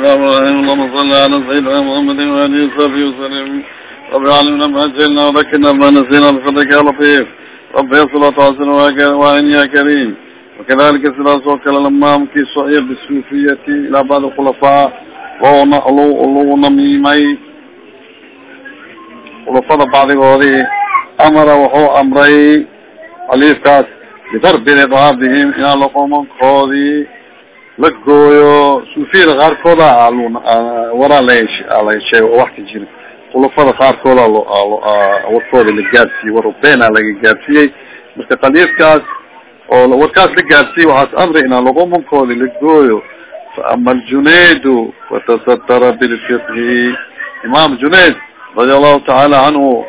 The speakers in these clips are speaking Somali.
الرحمن الرحيم اللهم صل على سيدنا محمد وآله وصحبه وسلم رب علمنا ما جهلنا وذكرنا ما نسينا بفضلك يا لطيف رب يصل وتعسر وعين يا كريم وكذلك سلا سوكل لما مكي صحيح بالصوفية إلى بعض الخلفاء وهو نقلو نميمي khulafada bacdigoodii amara wuxuu amray aliifkaas bidarbi ridaabihim inaa laqomankoodii la gooyo suufiyada qaarkooda waraa lasheeg wax ka jira. Khulafada qaarkooda warkooda la gaadsiiyey war beena laga gaadsiiyey marka qaliifkaas oo warkaas la gaadsiiyey waxaas amri inaa laqomankoodi la gooyo. Faama aljunayd fatasatara bilfiqhi. Imaam junayd radia allahu tacaala canhu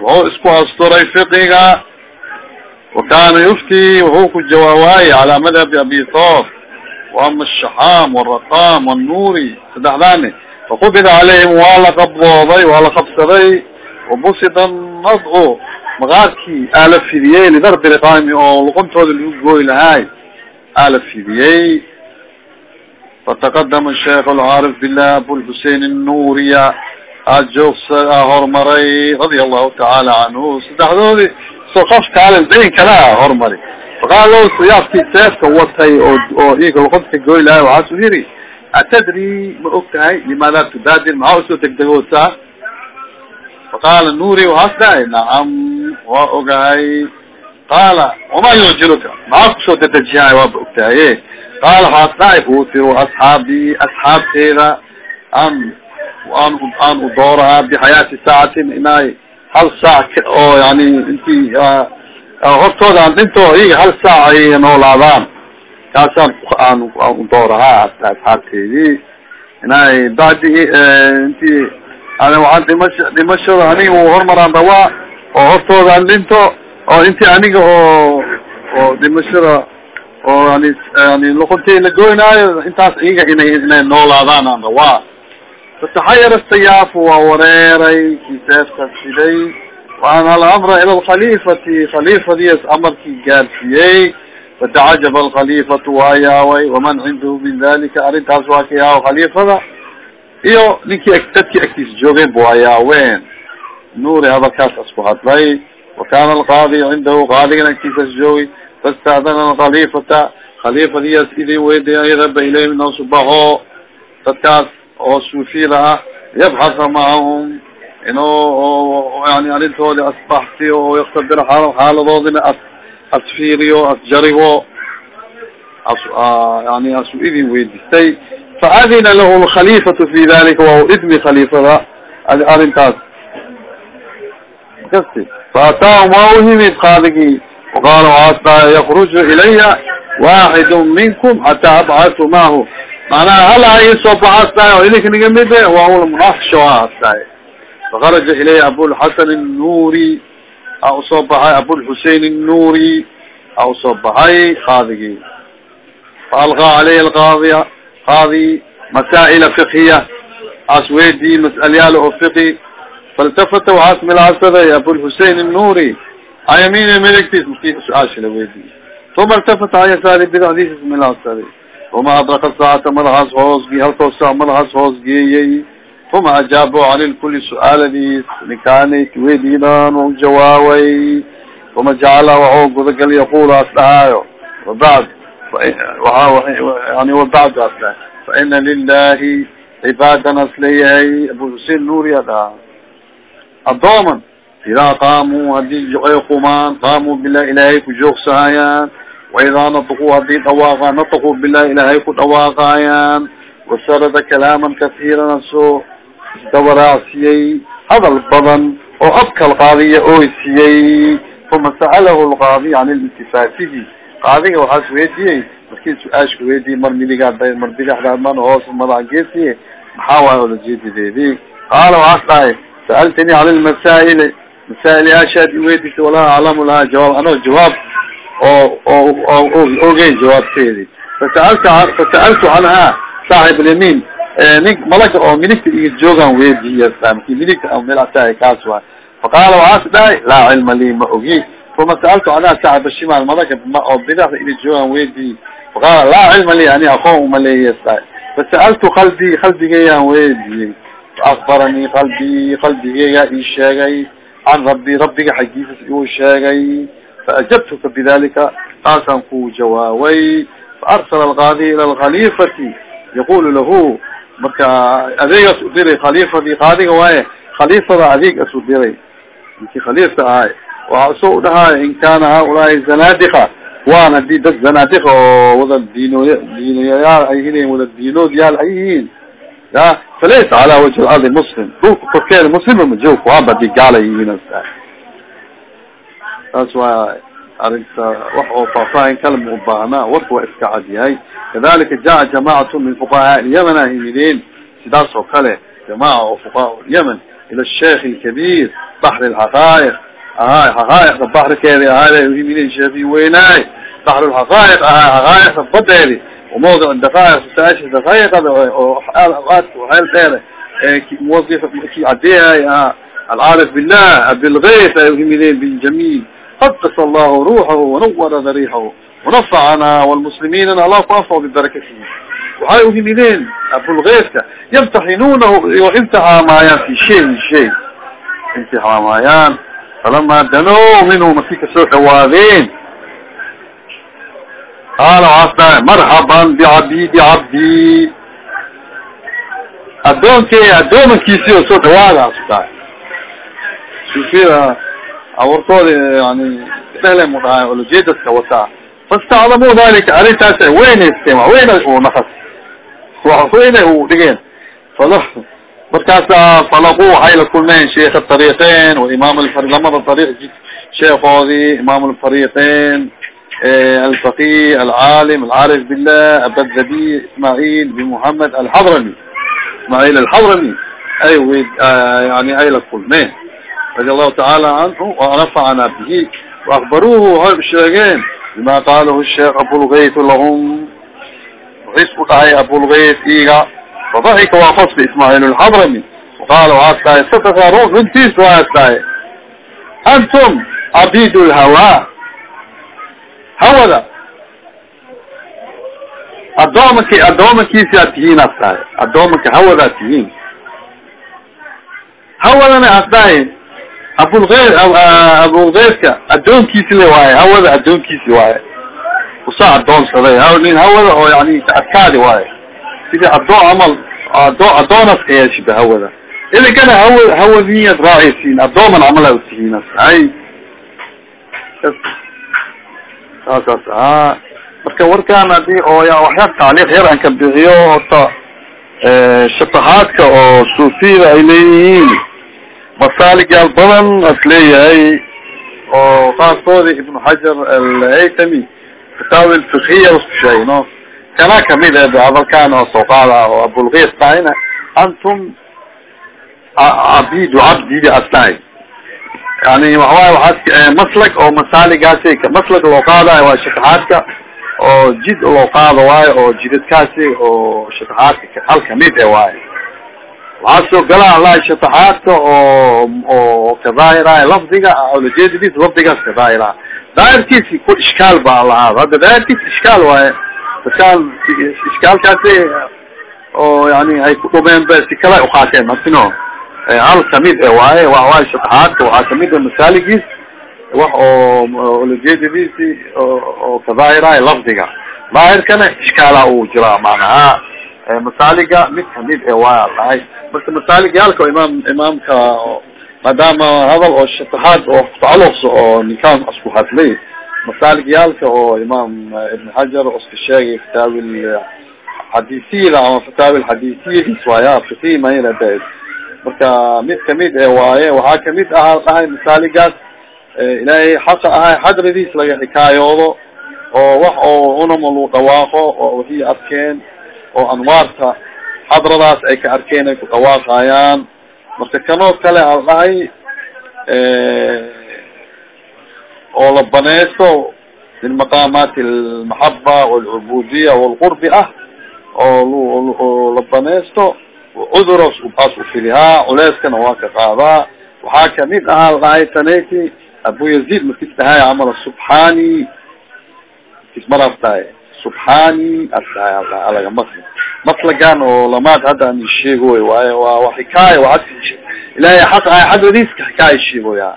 wuxuu isku asturay fiqiga wakana yufti wuxuu ku jawaawaayey calaa madhabi abi thor ashaxaam walraqam walnuuri saddexdaani fakubida calayhim waa la qabdooday waa la qabsaday wabusida nadcu maqaarkii aa la fidiyey lidarbi riqaami oo luqantooda lagu gooy lahaay aa la fidiyey fataqadama sheikh alcaarif billah abulxusein الnuuriya ajoogsa horumaray radia allahu tacaala canhu saddexdoodii soo qof faqaalo siyaafkii seefka watay oo oo iyaga luqadka goy lahay waxaasu yiri atadri ma og tahay limaada tubadir maxaa u soo degdegoosaa faqaala nuuri waxaas dhahay nacam waa ogahay. Qaala wamaa yujiluka maxaa ku soo dedejiyahay waaba og qaala waxaas dhahay utiru asxaabi asxaabteeda an an aan u doorahaa bixayaati saacatin inay hal saac oo yani intii hortooda aan dhinto iyaga hal saac ay noolaadaan. Kaasaan aan doorahaa asxaabteedii. Inay bacdi intii waan dhimasha dhimashada aniga hormaraan rabaa oo hortooda aan dhinto oo intii aniga oo oo dhimashada oo yani yani luquntii la goynaayo intaas iyaga inay inay noolaadaan aan rabaa fataxayar sayaafu waa wareeray kii seefka siday waanal amra ila lkhalifati khalifadiis amarkii gaarsiiyey fatacajaba alkhalifatu waa yaaway waman cindahu min dalika arrintaas waa ka yaawa khalifada iyo ninkii dadkii agtiisa joogeen bu waa yaaween nuuri hadalkaas asku hadlay wakana alqaadi cindahu qaadigana agtiisas joogay faistadana alkhalifata khalifadiyaas idin weydiya yaraba ilayhim inoo subaho dadkaas oo suufiyada ah yabxasa macahum inuu yani arrintoodi asbaxsiyo oo yaktabira a xaaladoodina as asfiiriyo asjarigo as yani asu idin weydistay faadina lahu lkhalifatu fi dalika waa idmi khalifada arrintaas kasti faataahum waa u yimid qaadigii waqaala waxaas dhahay yakruju ilaya waaxidu minkum xataa abcatu mahu macnaha hala isoo oo idinka niga mid waa ula munafisho aas dhahay fakaraja ilayhi abulxasan الnuri a usoo baxay abulxusein الnuri a usoo baxay qaadigii faalqaa caleyhi alqaadiya qaadi masaa'ila fiqhiya as weydii mas'alyaal oo fiqi faltafata waxaas milaasaday abulxusein الnuri ayamina midigtiis maki su-aasha la weydii uma iltafata ayasaari bidacdiisas milaasaday uma adraka saacata madaxaas hoosgi halkoo saa madaxaas hoos geeyey uma ajaabo can kuli su'aaladiis ninkaanay weydiinaan u jawaabay uma jacala waxuu gudagal yaqul as dhahaayo wabacd yani wabacd as dhahay faina lilahi cibaadan as leeyahay abuxusein nuuri a dhahaa adooman idaa qaamuu haddii ay qumaan qaamuu bilah ilaahay ku joogsahayaan waidaa nataquu haddii dhawaaqaan nataquu bilah ilaahay ku dhawaaqaayaan wasarada kalaaman kasiiran asoo isdawaracsiyey hadal badan oo abka alqaadiya oysiyey uma sa'alahu lqaadi can lintifaatihi qaadiga waxaas weydiyey markii su'aashka weydiyey mar midigaa day mar bidixdaa man hoos madax geesiye maxaa waay olajeedideedii qaala waxaas dhahay sa'altanii cala lmasaa'ili masaa'il yaashaad iweydisa walaa aclamu lahaa jawaab anoo jawaab oo oo ogeyn jawaabteedi fasaalta fasa'altu canha saaxib alyamiin nin malaga oo midigta iyo joogaan weydiiya ki midigta milatahay kaas waay. Faqaala waxaas dhahay laa cilma lii ma ogi. Uma sa'altu canha saaxib ashimaal malaga oo bidaxda ina joogaan weydiiy faqaala laa cilma lii ani aqoon uma leeyas dhahay fasa'altu qalbi qalbigayaan weydiyey faakbaranii qalbi qalbigayga ii sheegay. Can rabbi rabbiga xaggiisas iuu sheegay. Faajabtuka bidalika taasaan ku jawaabay. Faarsala alqaadi ila alkhalifati yaqulu lahu marka adeegaas u diray khalifadii qaadiga waaye khalifada adeeg as u diray. Inki khaliifka ahay waxa u soo udhahaay in kana haulaai zanadika waan haddii dad zanadika oo wada diinoy ay yihiin wada diinood yaal ay yihiin. Ya falaysa cala wajhi lardi muslim dhulka korkeeda muslima majoog waaba haddii gaala yihiin taas waa arinta wax oo faafaahin kale ma ubaahnaa warka waa iska cad yahay kadalika jaca jamacatu min fuqahaa lyaman ay yidhiin sidaas kale jamaca oo fuqaha lyaman ila sheikh lkabiir baxri lxaqaa'iq ahaay xaqaa'iqda baxrikeedi ahaaday uhimine sheefi weynaay baxru lxaqaa'iq ahaay xaqaa'iqda badeedi وموضع الدقائق ستعيش دقائق أوقات وحيل خيرة موظف كي عديها العارف بالله بالغيث أيوه منين بالجميل قدس الله روحه ونور ذريحه ونفعنا والمسلمين الله كأنفع ببركته waxay uhimideen abulgeeska yamtaxinuunahu imtixaamayaan fi shay shay imtixaamayaan falamaa danow minhu markii kasoo dhawaadeen qaala waxaas dhahay marxaban bicabidi cabdi addoonkey addoomankiisi oo soo dhawaadaas dhahay sufida awartooda yani dele mu dhahay olojeedaska wataa fastaclamuu dalika arrintaas weynaysteen wa weyna u nafas wa weyna u dhigeen fal markaasa falaqu waxay la kulmeen sheikh atariiqeyn waimaam lamada ariiq sheekoodii imaam alfariiqeyn alfaqih alcaalim alcaarif billah abadhabi ismaail bin muhamed alxadrami ismaail alxadrami ay w yani ay la kulmeen radi allahu tacaala canhu wanafacana bihi waakbaruuhu waxay sheegeen bima qaalahu sheekh abulgayt lahum waxis ku dhahay abulgayt iga fadaxika waa qosba ismaail alxadrami waqaala waxaas dhahay sadaka run runtiis waaas dhahay antum cabid lhawa hawada adoomanki adoomankiisi aad tihiin as dhahay adoomanka hawada ad tihiin hawadana as abulgey abulgeydka adoonkiisi le waaye hawada adoonkiisi waaye. Usaa adoonsaday nin hawada oo yani adkaadi waaye. Sidii adoon camal ado adoonas ka yeeshiba hawada. Idinkana hawa hawadiyad raacaysiin adooman camal a tihiin as hay saasaas a marka warkaan haddii oo ya waxyaab tacliiq yar aan ka bixiyo horta shatahaadka oo suufiyada ay leeyihiin masaaligyaal badan as leeyahay oo qaarkooda ibnu xajar alhaytami kitaabi lfikiya isku sheegay no kana ka mid e hadalkaan oo soo qaada oo abulgeys tahayna antum cabidu cabdidi as tahay. Yani waxawaay waaas maslag oo masaaligaasi maslag loo qaadayo waa shataxaadka oo jid loo qaado waayo oo jidadkaasi oo shataxaadka hal ka mid e waayo waxaa soo gala allahi shataxaadka oo oo kadaahiraay lafdiga olajeedadiis lafdigaas kadaahira daahirkiisi ku ishkaal ba lahaado hadda daahirkiis ishkaal waaye dadkaan ishkaalkaasi oo yani ay ku dhumeen ba si kala uqaateen masino. Hal ka mid e waaye wawaay shataxaadka waxaa ka mid a masaaligiis wax oo olajeedadiisi oo kadaahiraay lafdiga daahirkana ishkaala uu jiraa macnaha masaaliga mid ka mid e waa dhahay marka masaaligayaalka imaam imaamka maadaama hadal oo shataxaad oo kutacaluqsa oo ninkaan isku hadlay masaaligayaalka oo imaam ibn xajar iska sheegay kitaabi xadiisiyada ama kitaabi xadiisiyadiis waaya fiqi maynada marka mid ka mid e waaye waxaa ka mid ahaa dhahay masaaligaas ilaahay xaqa ahay xadradiis laga xikaayoodo oo wax oo unama lu dhawaaqo oo waxii arkeen oo anwaarta xadradaas ay ka arkeen ay ku dhawaaqayaan marka kanoo kale al dhahay oo la baneysto min maqaamaati almaxaba walcubudiya walqurbi ah oo la baneysto cuduras baas ufilihaa culeyskana waa ka qaadaa. Waxaa ka mid ahaa la dhahay taneti abu yazid markis dhahay camal subxani markiis maraas dhahay subxani as dhahay alaga maqli maslagan oo lamaad hadda an sheegoy waayo waa wa xikaaya waa ilahay xaq a xadadiiska xikaaya sheegoya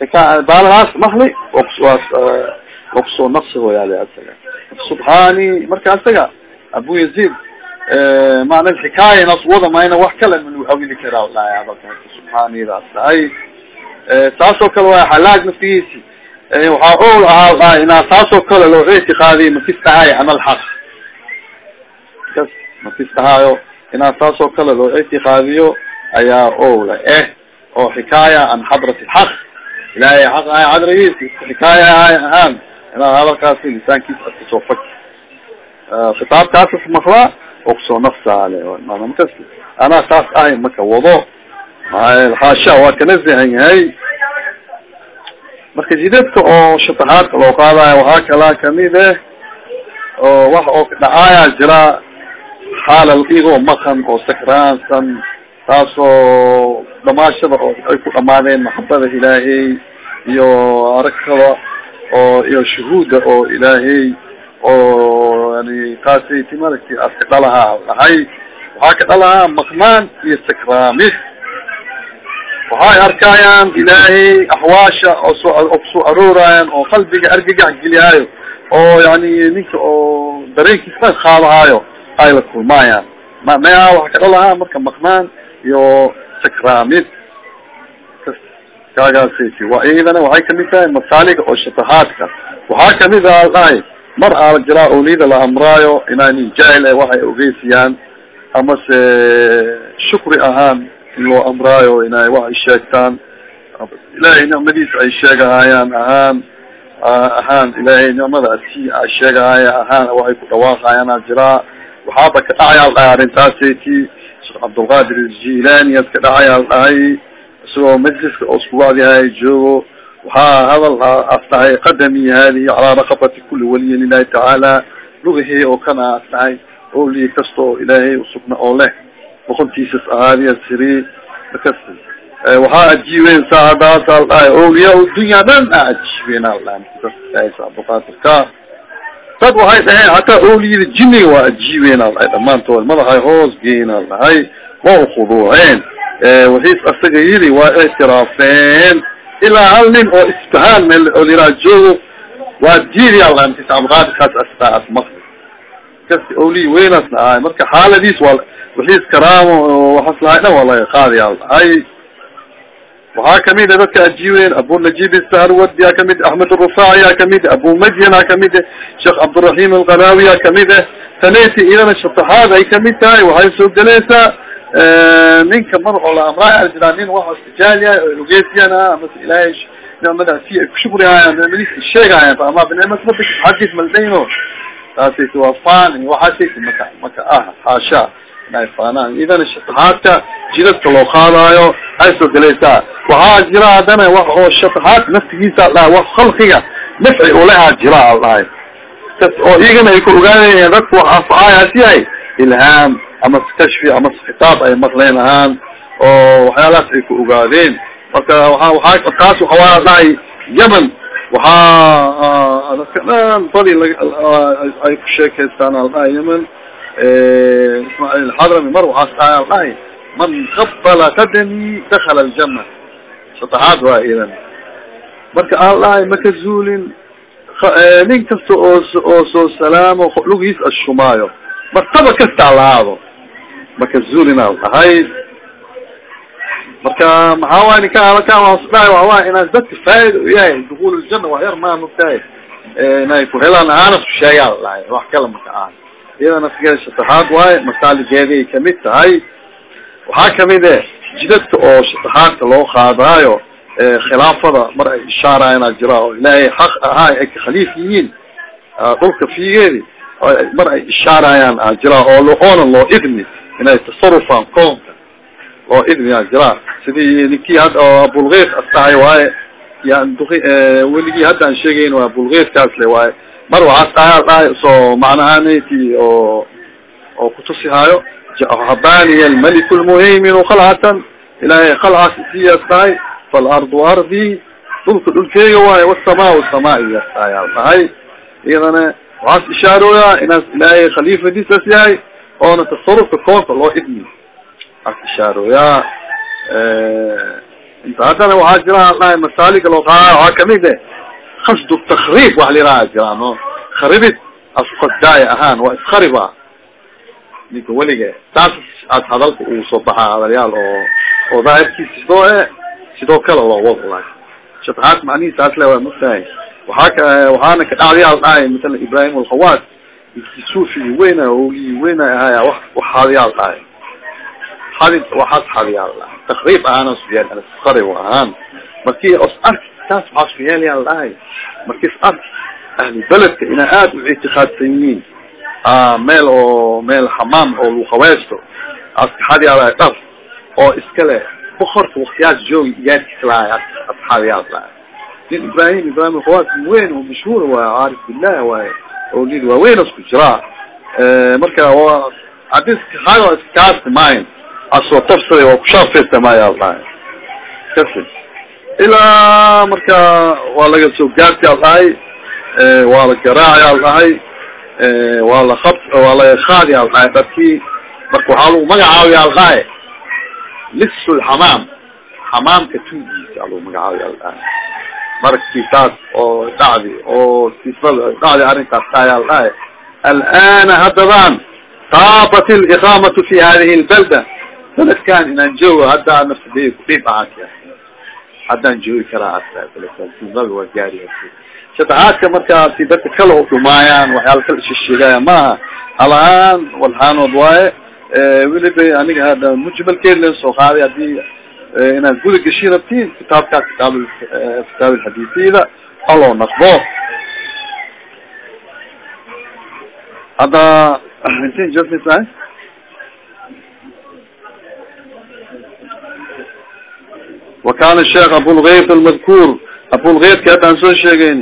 xika baaladaas mahli wakusoo naqsigoyaale asaga subxaani marka asaga abu yazid macna xikaaya nas wada mayna wax kale malu awili karaa laaya subxaanidaas ay saasoo kale waa xalaag naftigiisi. Waxaa ol ahaa inaa saasoo kale loo ictiqaadiy makistahay camal xaq kas makistahaayo inaa saasoo kale loo ictiqaadiyo ayaa ola eh oo xikaaya an xadrat lxaq ilahay xaq ahay cadragiis xikaaya ahaan inaa hadalkaasi lisaankiisa ad ku soo fak khitaabkaasas maklaa oo ku soo nafsaale makas anaa saas ahay maka wado. Haasha waa kanazihan yahay. Marka jidadka oo shataxaadka loo qaadayo waxaa kalaa ka mid eh oo wax oo dhacaaya jira xaalal igoo maqan oo sakraansan taasoo dhamaashada oo ay ku dhamaadeen maxabada ilaahay iyo aragtada oo iyo shuhuuda oo ilaahay oo yani taasati maragti aska dhalahaa dhahay waxaa ka dhalahaa maqnaan iyo sakraamid waxay arkayaan ilaahay axwaasha oo ku soo aroorayaan oo qalbiga argagax geliyaayo oo yani ninka oo dareenkiisa qaadahaayo ay la kulmaayaan ma maya waxa ka dhalahaa marka maqnaan iyo sakraamid. Kaagaasati waa iyadana waxay ka mid tahay masaaliga oo shatahaadka waxaa ka mid a dhahay mar aala jiraa olida la amraayo inaani jahil waxay ogeysiyaan amase shukri ahaan in loo amraayo inay wax ay sheegtaan. Ilaahay nicmadiisa ay sheegahayaan ahaan ahaan ilaahay nicmada asi ay sheegahaya ahaan waxay ku dhawaaqayaan a jiraa waxaaba ka dhacayaal dhahay arrintaasati sheekh cabdulqaadir jilani ad ka dhacayaal dhahay isagoo majliska oo isku wacdihay joogo. Waxaa hadal as dhahay qadami hadihi calaa raqabati kuli waliyin lilahi tacaala lugahi oo kana as dhahay oli kasta oo ilaahay usugna oo leh. Boqontiisas ahaadiya siri makas waxaa ajiibeen saadaas al dhahay awliyaa dunya dhan a ajiibeen al dhahay abdulqaadirka dad waxay dhaheen hataa awliyada jiniga waa ajiibeen al dhahay dhamaantood madaxay hoos geen al dhahay waa ukhuduuceen waxiis asaga yidi waa ictiraafeen ilaa hal nin oo isfahaan meel oo liraa joogo waa diidi al dhahay markas abdulqaadirkaas astaa maqli kas awliya weynasna ahay marka xaaladiis waa waxiis karaamo waxas lahay dhan waa laga qaadi al. Dhahay waxaa ka mid a dadka ajiibeen abunajib saharwadi a ka mid axmed arufaaci a ka mid abu madyan a ka mid sheekh cabdiraxim alqanawi a ka mid ah taneti iyadana shataxaad ay ka mid tahay waxay soo gelaysaa ninka mar oo la amraay jiraa nin wax istijaaliya ogeesiyana amase ilaahay nicmada si ay kushukrihayan nicmadiis sheegahayan ama bnicmat rabbik xagis maldayno taasas waa fan waxaas maka maka ah haasha inay faanaan idana shataxaadka jidadka loo qaadaayo ay soo gelaysaa waxaa jira haddana wax oo shataxaad naftigiisa dhahay wax khalqiga nafci ulehaa jira al dhahay oo iyagana ay ku ogaanayeen dadku wax anfacayaas yahay ilhaam ama kashfi ama khitaab ay maqleen ahaan oo waxyaalahaas ay ku ogaadeen marka waa waa taas waxawaa dhahay yemen waxaa dadka dhan badi ay ku sheekaystaan al dhahay yemen ismaaciil xadrami mar waxaas dhahay al dhahay man qabala qadami dakala aljana shataxaad waa idan marka al dhahay maka zuulin nin kasta oo oo soo salaamo lugiis ashumaayo martaba kasta lahaado maka zuulin al dhahay marka maxaa waay ninka alkan waasdhahay waxawaay inaa dadka faa'ida u yahay dukuul ljana wax yar iyadana sigeeda shataxaad waaye masaaligeeday ka mid tahay. Waxaa ka mid e jidadka oo shataxaadka loo qaadaayo khilaafada mar ay ishaarayana jira oo ilaahay xaq ahaa ay ka khaliif yihiin dhulka fiigeedi mar ay ishaarayaan a jira oo oonan loo idmi inay tasarufaan koonka loo idmiyaa jira sidii ninkii hadda oo abulgeys astahay waaye yan weligii hadda aan sheegayn waa abulgeyskaas le waaye mar waxaas dhahay dhahay soo macnahanati oo oo kutusihaayo habaniya almalik lmuhaymin khalcatan ilahay khalcaas isiyaas dhahay faalardu ardi dhulka dhulkeyga waaye wasamaa samaa iyaas dhahay iyadana waxaas ishaarooyaa inaas ilaahay khaliifadiisas yahay oona tasarufka koonka loo idmi as ishaarooyaa inta haddana waxaa jiraan dhahay masaaliga loo qaada waxaa ka mid e kasdu takriib wax liraha jiraan o kharibid asqasdaaya ahaan waa iskariba ninka welige taas as hadalka uu soo baxaa hadalyaal oo oo daahirkiisa sidoo e sidoo kale loo wada shataxaad macnihi saas le waa mugtahay waaa ka waxaana ka dhacdayaal dhahay masala ibrahim alkhawaas sufigi weyna ogi weyna ahaya wa waxaadayaal dhahay xadi waxaas xadayaal dhahay takriib ahaan suyeel taas waxaa suyeelayaal dhahay markis arki ahli beledka inaa aada u ictiqaadsan yihiin. Meel oo meel xamaam oo lagu haweysto askaxadyaal dhar oo iskale bokorka waktiyaas joogi iyaadkis lahay asxaabiyaal lahay. Nin ibrahim ibrahim alkhawaas weyn oo mashhuur waay caarif billah waay oo lid waaweyn isku jiraa marka hadis haa iskaasi maayn asoo tafsiray oo kushaafeysta maayaa dhahay kasi ilaa marka waa laga soo gaarti al dhahay waa la garaaci al dhahay waa la ab waa laga qaadi al dhahay dadkii. Marka waxaa lagu magacaabiya al dhahay lisul xamaam xamaamka tuugiisa alagu magacaabiya al dhahay markii taas oo dhacdi oo sifada dhacdi arrintaas tahay al dhahay alana haddadan taabat liqaamatu fi hadihi lbalda. Beledkan inaan joogo haddaa nafsadey kudhib ahaa haddaan joogi karaa beledkan waa gaari shataxaadka markaasi dadka kale oo dhumaayaan waxyaala kala shesheegaya maaha. Halahaan walhaanood waaye. Weliba aniga mujmalkeed len soo qaaday haddii inaad guda gashi rabtiin kitaabkaas kitaab kitaab alxadiisiyada haloo naqdo hadda soo sheegeyn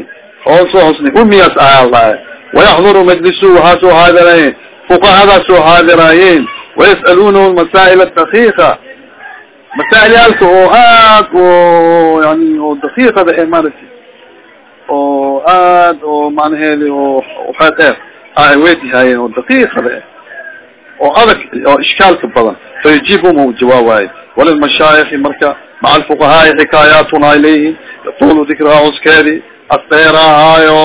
oo soo husnay umiyaas ayaa dhahay wayaxduru majlisu waxaa soo xaadirayen fuqahadaa soo xaadiraayeen wayas'alunahu masaa'il daqiiqa masaa'il yaalka oo aad oo yani oo daqiiqada e maaragtay oo aad oo macnaheedi oo waxaa dheer ay weydihaayeen oo daqiiqada eh oo adag oo ishkaalka badan fayujibum u jawaabaayo walilmashaayikhi marka maca alfuqahaai xikaayaatuna ilayhim yatulu dikraha cuskeedi asdeerahaayo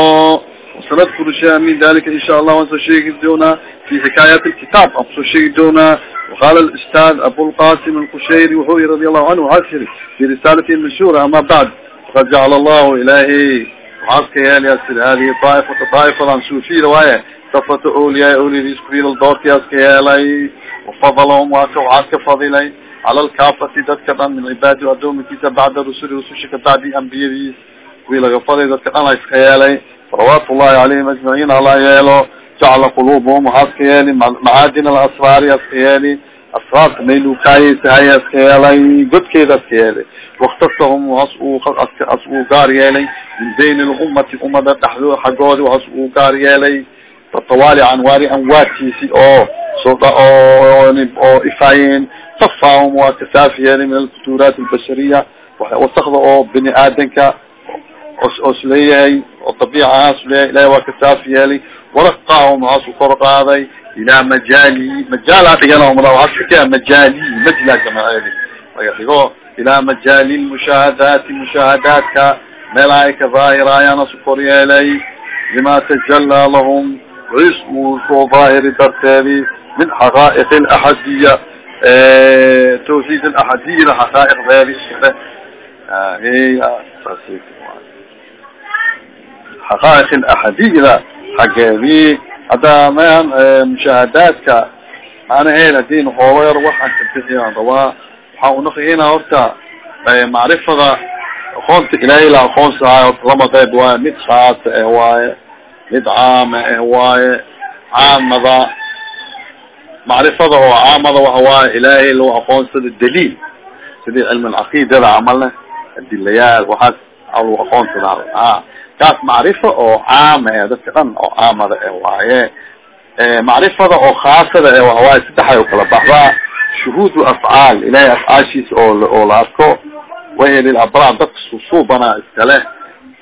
sanadkuru shay min dalika insha allah waan soo sheegi doonaa fi xikaayat lkitaab aan ku soo sheegi doonaa waqala ustaad abulqasim alkushayri wuxuu yiri radi allahu canhu waxaa tiri fi risaalati mashhuura ama bacd faqad jacala allahu ilahi waxaas ka yeelaya sida hadihi daaifata daaifadan suufiyada waaye safata oliyaa oliyadiis kuwiilal doorkiyaas ka yeelay wafadalahum waaka waxaas ka fadilay cala alkaafati dadka dhan min cibaadi adoominkiisa bacda rusuli rususha ka bacdi ambiyadiis kuwii laga faday dadka dhan iska yeelay salawaatu llahi calayhim ajmaciin ala yeelo jacala quluubahum waxaas ka yeeli macaadin alasraari aska yeeli asraarka maylukaayeysahay aska yeelay godkeeda aska yeelay waktasahum as uu as uu gaar yeelay min bayn lummati umada dhexdo xaggoodi waxas uu gaar yeelay tatawaali canwaari anwaadkiisi oo soo oo ifaayeen safaahum waa kasaafi yeelay min alfutuuraat albashariya wasakda oo bini aadanka os leeyahay oo dabiicahaas leeyahay ilahay waa kasaafi yeelay waraqaahum waxaasu kor qaaday ilaa majaali majaala dhigan waaa majaali majla jamaceedi laga dhigo ilaa majaali lmushaahadaati mushaahadaadka meelaha ay kor yeelay lima tajalaa lahum wis uu soo daahiri darteedi min xaqaa'iq alaxadiya tawxiid alaxadiyada xaqaa'iqdeedi isle xaqaa'iq alaxadiyada xaggeedii hadda mayan mushaahadaadka macnaheed haddii hooba yar waxaan ka bixiyaan rabaa waxaa unaqihina horta macrifada aqoonta ilaahay la aqoonsahaayo lama qayb waaye mid khaasa eh waaye mid caama eh waaye caamada macrifada oo caamada waxa waaye ilaahay loo aqoonsado daliil. Sidii cilmi alcaqiidada camalna adilayaal waxaas lagu aqoonsadaa a kaas macrifo oo caama eh dadka dhan oo caamada eh waaye. Macrifada oo khaasada eh waxawaaye saddexay u kala baxdaa shuhuud afcaal ilahay afcaashiisa oo la arko. Waheli abraar dadka susuubana iskale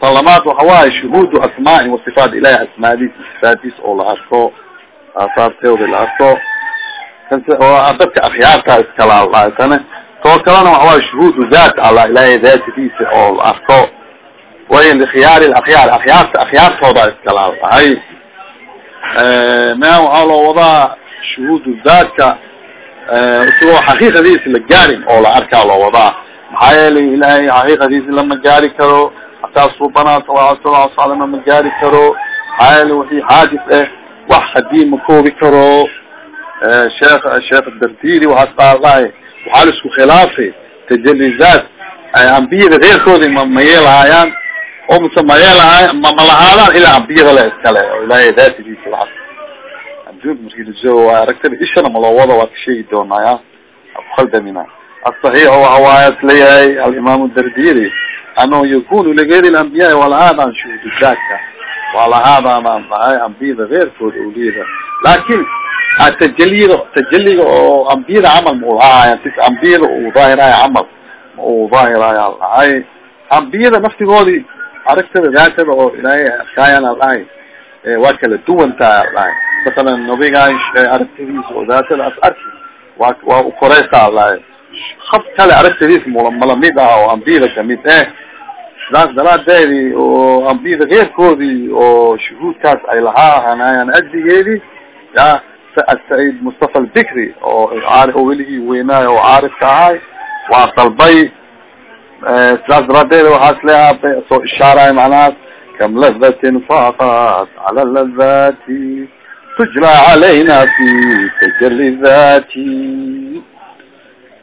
talamaad waxa waaye shuhuud asmaai wasifaat ilahi asmaadiis sifaadiis oo la arko. Aasaarteoda la arko dadka akhyaarta iskala tane too kalena waxa waaye shuhuud zaat alla ilahay daatadiisa oo arko. Way likhiyaari akhyaar akhyaarta akhyaartooda iskala tahay ma waxaa loo wadaa shuhuud zaatka isagoo xaqiiqadiisa la gaarin oo la arkaa loo wadaa. Maxaa yeelay ilahay xaqiiqadiisa lama gaari karo hataa subanaa sal sala salam ma gaari karo. Maxaa yeele wixii xaadis ah wax haddii ma koobi karo sheekh sheekh dardiri waxaas dhaadahay waxaa la isku khilaafay tajalizaat ambiyada reerkoodi ma ma yeelahaayaan oo mase ma yeelahaay ma ma lahaadaan ilaa ambiyada le iskale oo ilaahay daatadiisa la adduunka marki lajoog waay aragtada ishana ma loo waa ka sheegi doonaya akukaldamina asaxiix waxa waaya is leeyahay alimaam dardiri anahu yakunu ligayri lambiyaai walahaadaan shuhudu daadka walahaadaan dhahay ambiyada reerkooda uliyada laakin tajaliga tajaliga oo ambiyada camal ma ulahaaya tis ambiyada uu daahiraayo camal ma uu daahiraayo dhahay ambiyada naftigoodi aragtada daatada oo ilaahay arkaayan dhahay waa kala duwantaha dhahay masalan nabiga aragtadiisa oo daatada as arki waa waa ukoreysa dhahay hab kale aragtadiisa mula malamid ah oo ambiyada ka mid eh. Sidaas daraadeedi oo ambiyada keyrkoodii oo shuhuudkaas ay lahaa hanaayan ajligeedi ya asaid mustafa albikri oo oo weligii weynaayo oo caarifka ahay waa dalbay eh, sidaas daraadeed waxaa isleeha soo ishaarayo macnahaas kam lahbatin faataat cala lahati tujla calayna fi tajali dhati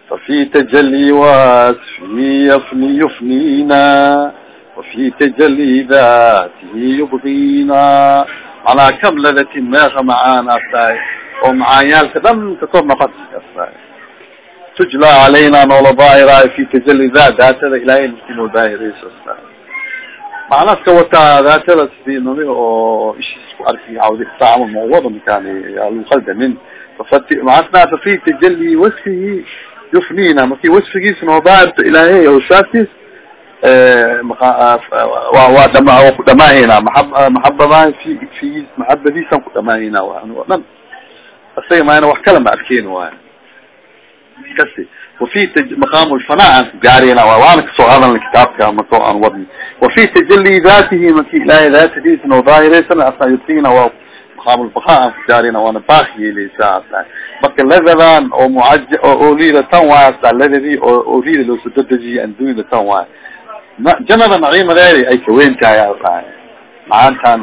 fafi tajali wasfihi yfni yufnina wafi tajali dhatihi yubdina manaa kam lahati meesha macaan astaay oo macaanyaalka dhan ka kor noqota tujlaa calayna noola daahira fi tajali daat daatada ilaahay noo daahirayso macnaas ka wataa daatada sidii oo ishiis ku arki cawdi saamu muwadan kaani lagu qaldamin fafati macnasna fi tajali wasfihi yufnina markii wasfigiisa noo daahirto ilaahay awsaaftiis wa waa dhama waa ku dhamaahayna maab maxabadaha fi fi maxabadiisan ku dhamaahayna wa dhan isaga maana wax kala ma arkeyn waay kasi wafi maqaam lfana aan ku gaarayna waana ka soo hadalna kitaabka makoo aan wadni wafi tajali daatihi maki ilaahay daatadiisna daahireysan asa yufnina waa maqaamulbaqa aan ku gaarayna waana baak yeeleysaa marka ladadan oo muaj oo olida tan waay asa ladadii oo olida loo sododejiyay addunyada tan waay janada naciimadeedi ay kaweyn tahay alahay macantan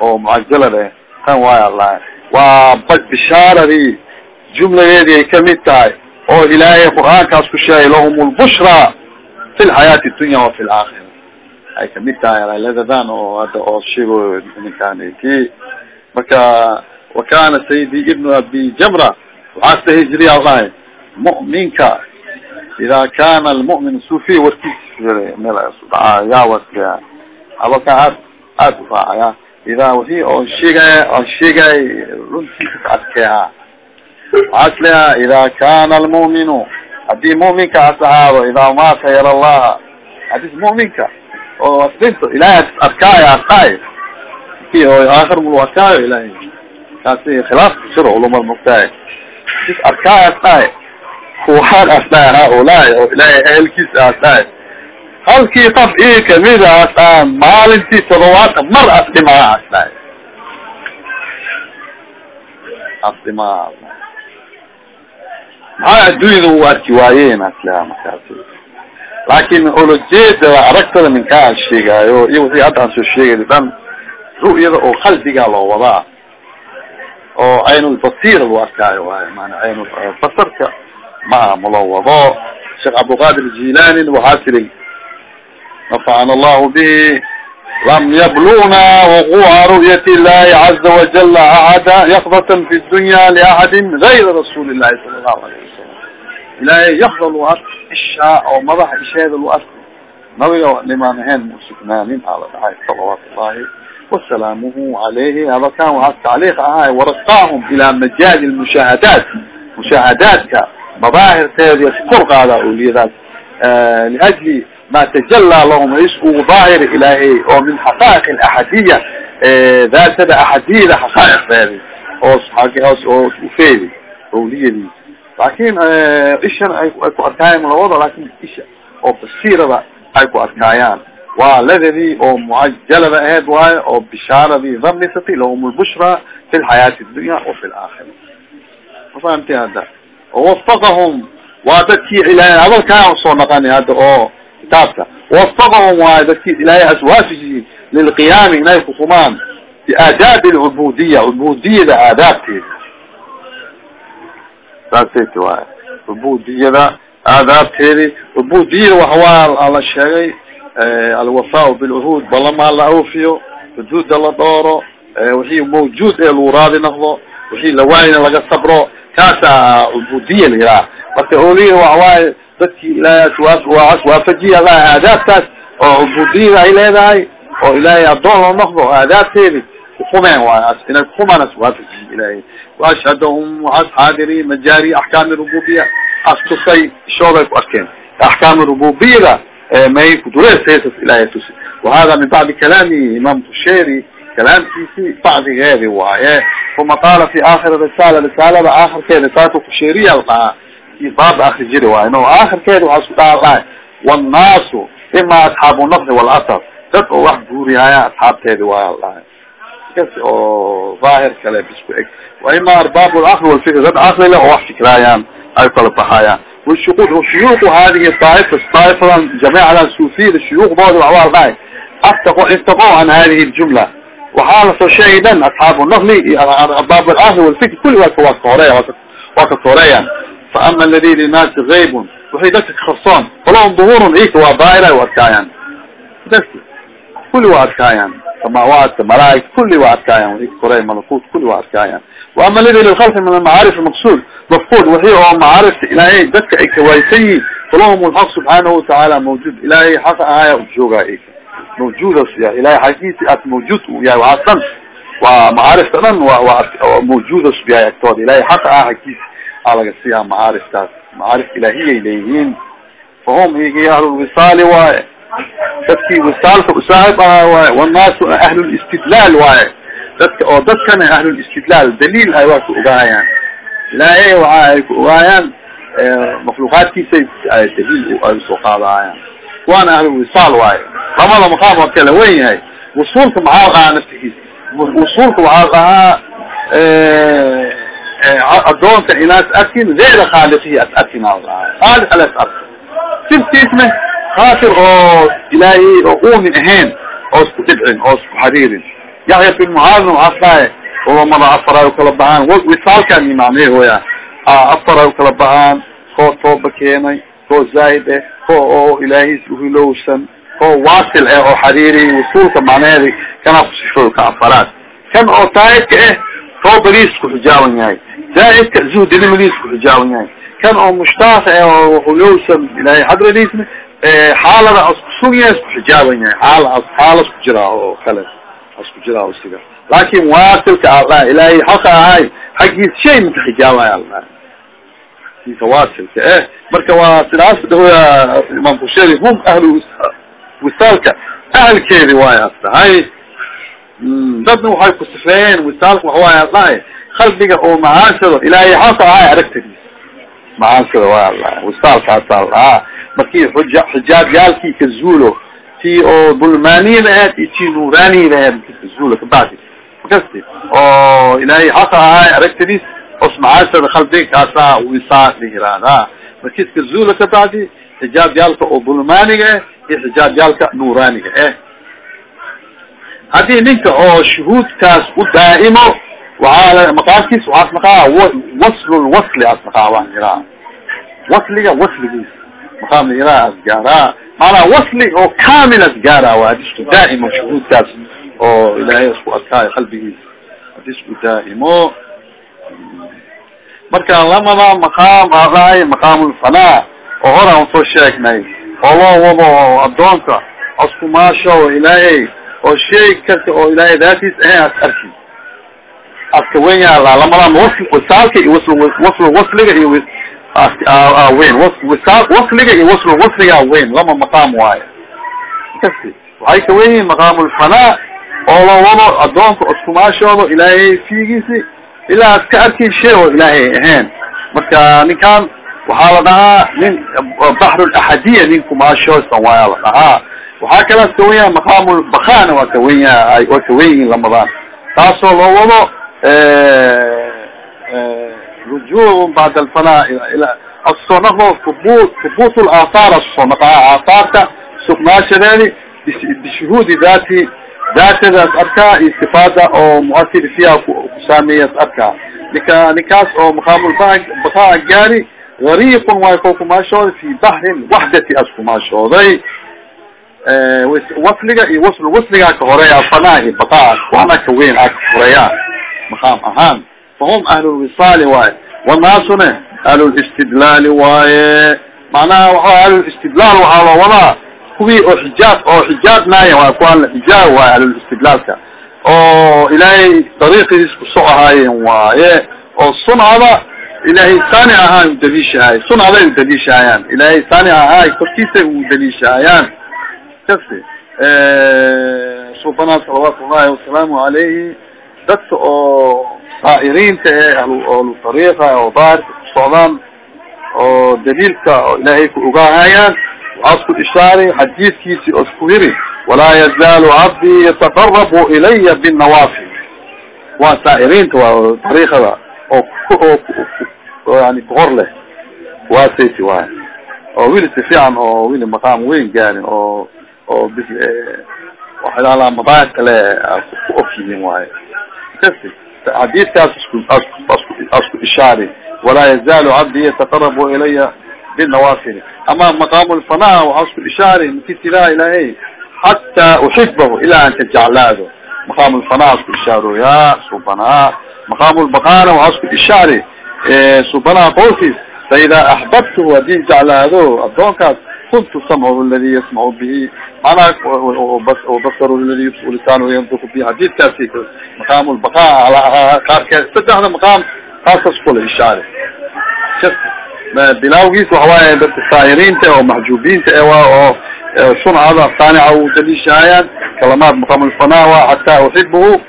oo mucajalada tan waay alahay waa bishaaradii jumladeedii ay ka mid tahay oo ilaahay qur'aankaas ku sheegay lahum lbushra fi lxayaati dunya wa fi laakhira ay ka mid tahay ladadan oo hadda oo sheego ninkaan ki marka wakana sayidi ibnu abi jamra waxaa sa hijriya alahay mu'minka ida kana lmu'min sufi warkiis ya abaka aad aad uraacaya ida wixii oo sheegay oo sheegay runtiisa ka adkeeha waxaas leeyaha ida kana almu'minu haddii mu'minka as ahaado idaa maata yara allaha hadis mu'minka oo asdinto ilahay adkaayo adkaay ki oo aakhir mulu adkaayo ilahay kaasi khilaaf jiro ulumad mugtahay dis arkaayo asdhahay kuwaan asdhahay haulaay oo ilahay ehelkiisa asdhahay halkii qof ii kamida asdhaan maalintii todobaatan mar asdhimaa asdhahay asdhimaa maxaa addunyada u arki waayeen asleha markaasi? Laakin olojeeda aragtada ninkaa sheegaayo iyo wixii hadda aan soo sheegay dhan ru'yada oo qalbiga loo wadaa oo caynulbasira lu arkaayo waay maana caynulbasarka ma aha loo wado. Sheekh cabdulqadir jilanin waxaa tiri nafacana allahu bihi lam yablugna wuquca ru'yat illahi caza wajala axada yakdatan fi dunya liaxadin gayra rasuuli llahi sala allahu alayh wasalam ilaahay yakda lu arko ishaa oo madaxa isheeda lu arko nabiga nimaan ahayn musugnaanin aa la dhahay salawaatu llahi wasalaamuhu alayhi hada kan waxaa tacliiq ahay waraqaahum ilaa majaali lmushaahadaat mushaahadaadka madaahirteeda kor qaada awliyadaas liajli lahum is ugu daahir ilaahay oo min xaqaa'iq alaxadiya daatada axadiyada xaqaa'iqdeedi oos oos oo ufeedi owliyadii laakin ishan ay ku arkaayan malawada laakiin isha oo basiirada ay ku arkaayaan waa ladadii oo mucajalada aheyd waayo oo bishaaradii dhamisatay lahum lbushra fi lxayaati dunya wa fi laakhira mafahamti hadda wawafaqahum waa dadkii ilaahay hadalkaa soo naqani hadda oo kitaabka wafaqahum waayo dadkii ilaahay aswaafiji lilqiyaami inay kukumaan biaadaabi lcubudiya cubudiyada aadaabteeda saasayt waay cubudiyada aadaabteedi cubudiyada waxawaa la sheegay alwafa bilcuhuud balamaa la oofiyo xuduuda la dhooro wixii mawjuud ee lagu raadi noqdo wixii lawaayna laga sabro kaasa cubudiya la yiraha marka oliya waxawaaye dadkii ilaahay aswaafajiya aadaabtaas oo cubudiyada ay leedahay oo ilaahay adoon loo noqdo aadaabteedi kukumeen waay inay kukumaan aswaafajiya ilaahay waashhadahum waxaas xaadiri majaari axkaami rububiya astusay ishooday ku arkeen axkaami rububiyada may kudureesesas ilahay tusi. Wahada min bacdi kalaami imam kusheeri kalaamkiisi bacdigeedi waaye uma qaala fi aakhiri risaala risaalada aakhirkeeda saasa kusheeriya la dhahaa baab akri jiri waaye no aakhirkeeda waxaa isku dhaha wannaasu ima asxaabu nafsi walasar dad oo wax guurihaya asxaabteedi waaya la dhahay oo daahir kale bisku eg wa ima arbaab lcaqli walfikr dad caqli le oo wax fikraayaan ay kala baxayaan shuyuuq hadihi daaifas daaifadan jamiicadan suufiyada shuyuuqdooda waxwaa dhahay aftaqo iftaqo can hadihi ljumla waxaa la soo sheegay dhan asxaabu naqli iyo arbaab alcaqli walfikr kulli waa waa ka horeya waa ka horeeyaan faama aladi linaasi gaybun waxay dadka karsoon falahum duhurun ika waa daaira u adkaayaan kulli waa adkaayaan samaawaadka malaaigta kulli waa adkaayaan ika koreya malakut kulli waa adkaayaan waama aladi lilkhalqi min almacaarif maqsuud mafquud wixii oo macaarifta ilaahay dadka ay kawaysan yihiin falahum lxaq subxaanahu watacaala mawjuud ilaahay xaqa ahaaya ujoogaa ika mawjuudas ya ilahay xagiisi aad mawjuud u yahay waxaas dhan waa macaarifta dhan wa waa mawjuudas u yahay agtooda ilahay xaqa ah xagiisi aa laga siiyaa macaariftaas macaarif ilaahiyay leeyihiin fahum igi ahlulwisaali waaye dadkii wisaalka usaaxib ahaa waaye wannaasu ahlulistidlaal waaye dadka oo dadkana ahlulistidlaal daliil ay waa ku ogaayaan ilaahay waxa ay ku ogaayaan makhluuqaadkiisay daliil ay u soo qaadayaan kuwaana ahlulwisaal waaye lamada maqaam waa kala wen yahay. Wusuulka maxaa dhahaa naftigiisa? Wusuulka waxaa dhahaa adoonka inaas arkin geyra khaaliqihi as arkin aa dhahaa khaaliq alas arka siftiisna kaatir oo ilaahay oo uumin ahayn oo isku dhibcin oo isku xariirin. Yaxya bin muhaadin waxaas dhahay ulamada afar ay u kala bahaan wisaalkan imaamey hooya afar ay u kala bahaan koo tooba keenay koo zaahid eh ko oo ilaahiis uhilowsan koo waasil eh oo xariiriy wusuulka macnaheedi kana kusifooy ka afaraad. Kan oo taahidka eh toobadiis ku xijaaban yahay. Zaahidka zuhdinimadiis ku xijaaban yahay. Kan oo mushtaaq eh oo hulowsan ilaahay xadradiisna xaalada asku sugya isku xijaaban yahay. Xaal xaal asku jiraa oo kale asku jiraa siga. Laakin waasilka aldhaha ilaahay xaqa ahay xaggiis shay maka xijaabaya aldhaha kiisa waasilka eh marka waa sidaas imaam hum ahlu wisaalka ahalkeedi waay as tahay dadna waxay ku sifeeyeen wisaalka waxawaay aldhahay qalbiga oo macaansado ilaahay xaqa ahay aragtadiis macaansada waa aldhaha wisaalkaasa aldhahaa markii xuja xijaabyaalkii ka zuulo oo dulmaaniyada ahayd iyo tii nuuraaniyada ahayd markii ka kabacdi makasti oo ilaahay xaqa ahay aragtadiis os khalbigaasa wisaal la yiraahdaa markis ka kabacdi xijaabyaalka oo dulmaaniga iyo xijaabyaalka nuuraaniga ah haddii ninka oo shuhuudkaas u daa'imo waxaa maqaamkiis waxaas maqaa waslulwasli as maqaa waan yiraa wasliga wasligiis maqaam la yiraa as maanaa wasli oo kamil as gaaraa waa haddii isku daa'imo shuhuudkaas oo ilaahay isku adkaayo qalbigiisa haddii isku daa'imo marka lamada maqaam aadahay maqaamulfanaa oo horaan u soo sheegnay oo loo wado adoonka asku maasho ilaahay oo shay kasta oo ilaahay daatiis ahayn as arki. Aska wen yaalla lamadan wasl wasaalka iyo wasl wasl wasliga iyo weyn wasliga iyo wasl wasligaa weyn lama maqaam waayo kasi waxay ka wen yihiin maqaam lfanaa oo wado adoonka iskumaashoodo ilaahay fiigiisi ilaa ad ka arkin shay oo ilaahay ahayn marka ninkan waxaa la dhahaa nin baxrulaxadiya nin kumaashoosan waaya la dhahaa. Waxaa kalaas ka wen yaha maqaam lbakana waa ka wen yaha waa ka wen yihiin lamadaan taasoo loo wado rujuuc bacd alfanaa asoo naqdo hubut asoo naqaa aathaarta sugnaashadeedi bishuhuudi daati daatadaas arkaa iyo sifaada oo muasir fiiha kusaameeyas arkaa. Ninka ninkaas oo maqaamulbakaa gaari gariiqun waay ko kumaashooday fi bahrin waxdati as kumaashooday wasliga iyo wasl wasligaa ka horreeya fanaa iyo bakaa waxna ka weyn aa ka horeeyaa maqaam ahaan fahum ahlulwisaali waaye wanaasuna ahlulistidlaali waaye. Macnaha waa ahlulistidlaal waxaa loo wadaa kuwii oo xijaab oo xijaabnaaya waa kuwaan la xijaab waaye ahlulistidlaalka oo ilaahay dariiqidiis ku soo ahaayeen waaye oo suncada ilaahay saani ahaan udaliishahaayo suncday udaliishahayaan ilaahay saani ahaay korkiisa udaliishahayaan kasi subanaa salawaatu ullahi wasalaamu alayhi dadka oo saa'iriinta ee ahlu tariiqa oo daarka ku socdaan oo daliilka oo ilaahay ku ogaahayaan waxaa isku ishaaray xadiidkiisi oo isku yiri walaa yazaalu cabdii yataqarabu ilaya binnawaafil waa saa'iriinta waa tariiqada oo oo yani kuhor leh. Waa sayti waay oo wili si fiican oo wili maqaam weyn gaarin oo oo bis waxyaalaha madaayad kale ku og yihiin waaye. Kasi xadiidkaas isku asku ishaari walaa yazaalu cabdii yataqarabu ilaya binnawaafil ama maqaamu lfanaa waxaa isku ishaari makitiraa ilaahay xataa uxibahu ilaa an ka jeclaado maqaamu lfanaa isku ishaaro ya subanaa maqaamu lbaqaana waxaa isku ishaari subanaa qowlkiis faida axbabtuhu haddii jeclaado adoonkaas kuntu samcahu aladi yasmacu bihi manaa basarhu ladi lisaanhu yanduku bihi xadiidkaasi maqaamu lbaqaa qaarkeed saddexda maqaam taasas kula ishaari bilawgiis waxawaaye dadka saa'iriinta oo maxjuubiinta e waa oo suncada saanica u daliishahayaan kalamaad maqaam lfanaa xataa uxibuhu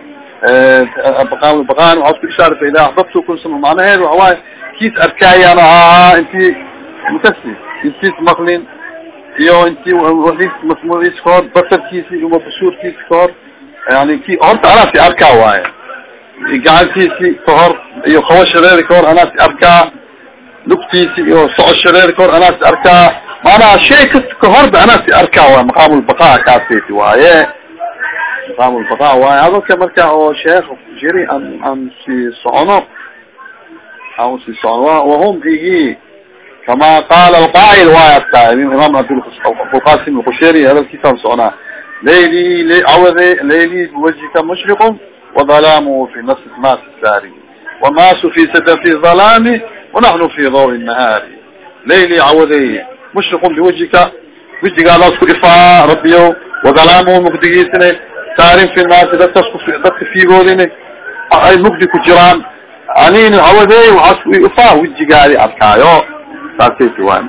maqaam lbaqaan waxaa isku ishaari faida axbabtu kun sam macnaheedu waxawaaye kiis arkaayaan ahaa intii makasi intiis maqlin iyo intii wadiis masmuuciis ka hor basarkiisi iyo mabsuurkiisi ka hor yani ki horta anaasi arkaa waaye. Gacantiisi ka hor iyo qabashadeeda ka hor anaasi arkaa. Lugtiisi iyo socoshadeeda ka anaasi arkaa. Maanaha shay kasta ka anaasi arkaa waay maqaamulbaqaa kaaseti waaye faamulfataa waayo hadalka marka oo oh, sheekh jiri an aan si socono aan si socono wahum igi kama qala alqail waayo aska imam abdulqasim alqusheri hadalkiisaan soconaa layli lawade layli biwajhika mushriqun wadalaamuhu fi nafsi mas saari wamasu fi sada fi zalaami wanahnu fi dawi nahaari layli cawaday mushriqun biwajhika wejigaadaas ifaa rabiyo wadalaamuhu mugdigiisine saarin fi naasi dadkaas dadka fiigoodina waxay mugdi ku jiraan aninu hawadeey waaasufaa wejigaadi arkaayo saasaysi waay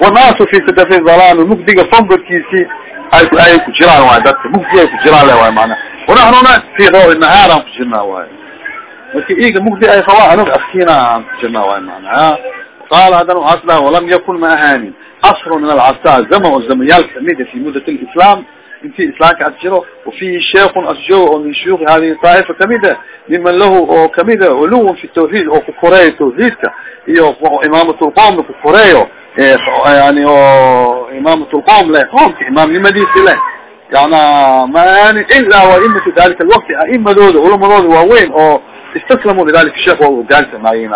wanaasu fi sadafi dhalaan mugdiga fongorkiisii ay ku jiraan waay dadka mugdi ay ku jiraan le waay maanaa wanaxnuna fi dawri nahaaraan ku jirnaa waay marka iiga mugdi ay qabaa anug afkiina aan ku jirnaa waay maanaa qaal haddana waxaas dhaha walam yakun ma ahaanin casru min alcasaa zaman oo zamayaalka kamida fi muddat lislaam intii islaamka as jiro wafihi sheikun as jooga oo min shuyuki hadihi taaifa ka mid a miman lahu oo ka mid a culuwan fi tawxiid oo ku koreeyo tawxiidka iyo imaamatulqoomna ku koreeyo yani oo imaamatulqoom leh qoomka imaamnimadiisi leh yana maani ilaa waimatu dalika alwakti aimadooda culamadooda waaweyn oo istaslamu lidalika sheikh waa hogaansamayeen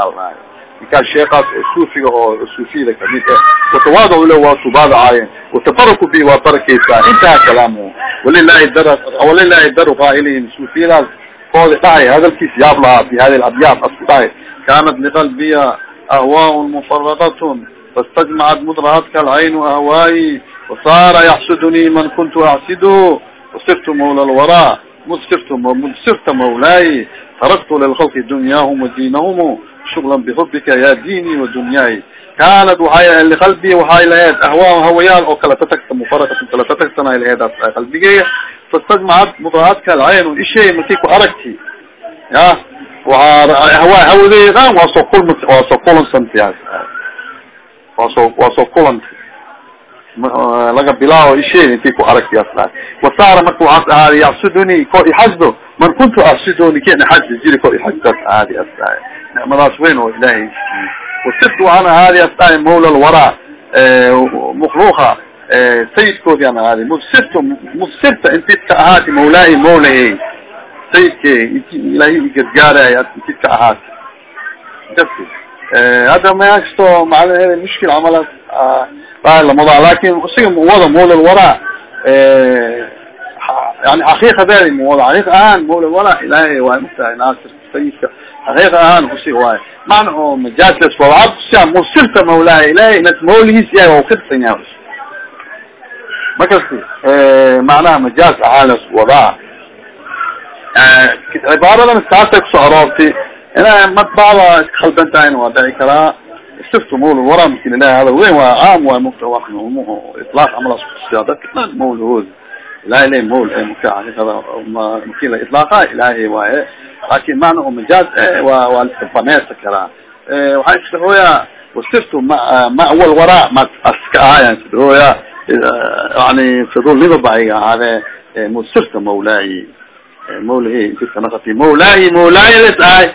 ninkaa sheekaas suufiga oo suufiyada ka mid ah watawaadacu lah waa subaadacaayeen watafaraku bi waa barakeysaan intaha kalaamu walilaahi dar walilaahi daruhaa ilayhim suufiyadaas kooda dhahay e hadalkiis yaab lahaa fi hadi abyaab asku dhahay e. kaanat liqalbiya ahwaaun mufaradatun fastajmacat mudrahatka alcaynu ahwaayi wasaara yaxsudunii man kuntu axsidu wasirtu mawla lwaraa mudsirtu mudsirta mawlaayi taraktu lilkhalqi dunyaahum wadiinahumu kaanad waay liqalbi waxay laheed ahwaa hawayaal oo kala tatagta mufaraqatan kala tatagtana laheed qalbigeya fastajmacad mudaadka alcayn ishay markii ku aragti. Ya waa hawa hawadeedan waa soo kulm waa soo kulansanti waa soo waa soo kulanti. Laga bilaawo isheed intii ku aragti as dhahay wasaara marka waxaas ahaadi yaxsuduni ko ixasdo man kuntu axsuduni ken xasdi jiri ko ixasdas ahaadi as dhahay nicmadaas weyn oo ilaahay wasirtu waxaan ahaadi as dhahay mawla lwaraa mukluuqa sayidkoodi aan ahaadi mubsirtu mubsirta intid ka ahaati mawlaahi mawlahe sayidke inti ilaahay igargaaraya intid ka ahaati darti hadda maaksto macnaheeda mushkil camalas lamada laakiin isiga muwada mawla lwaraa yani xaqiiqadeedi muwada xaqiiq ahaan mawla lwaraa ilaahay waa mutahay naasir sayidka xaqiiqa ahaan kusiga waayo macna oo majaasas waa waxaad kusiya mubsirta mawlaaha ilaahay nas mawligiis yahay waa ukirsan yahay makasti macnaha majaaz ahaanas wadaa cibaaradan saasay ku soo aroortay ina madbacda iska khaldan tahayna waa dhici karaa sirtu mawl wara maki ilahi hada weyn waa caam waa mugta ilaaq ilahay le mawl maka xaqiiqada maki la ilaaqa ilaahay waaye laakin macna oo majaaz waa waa liska baneysa karaa waxaa iskahooya wasirtu ma ma'wal wara ma aska ahaayan iskahooya yani fidulnida ba ayga ahaadee musirta mawlaayi mawlahi intika naqati mawlaayi mawlaayi las ahay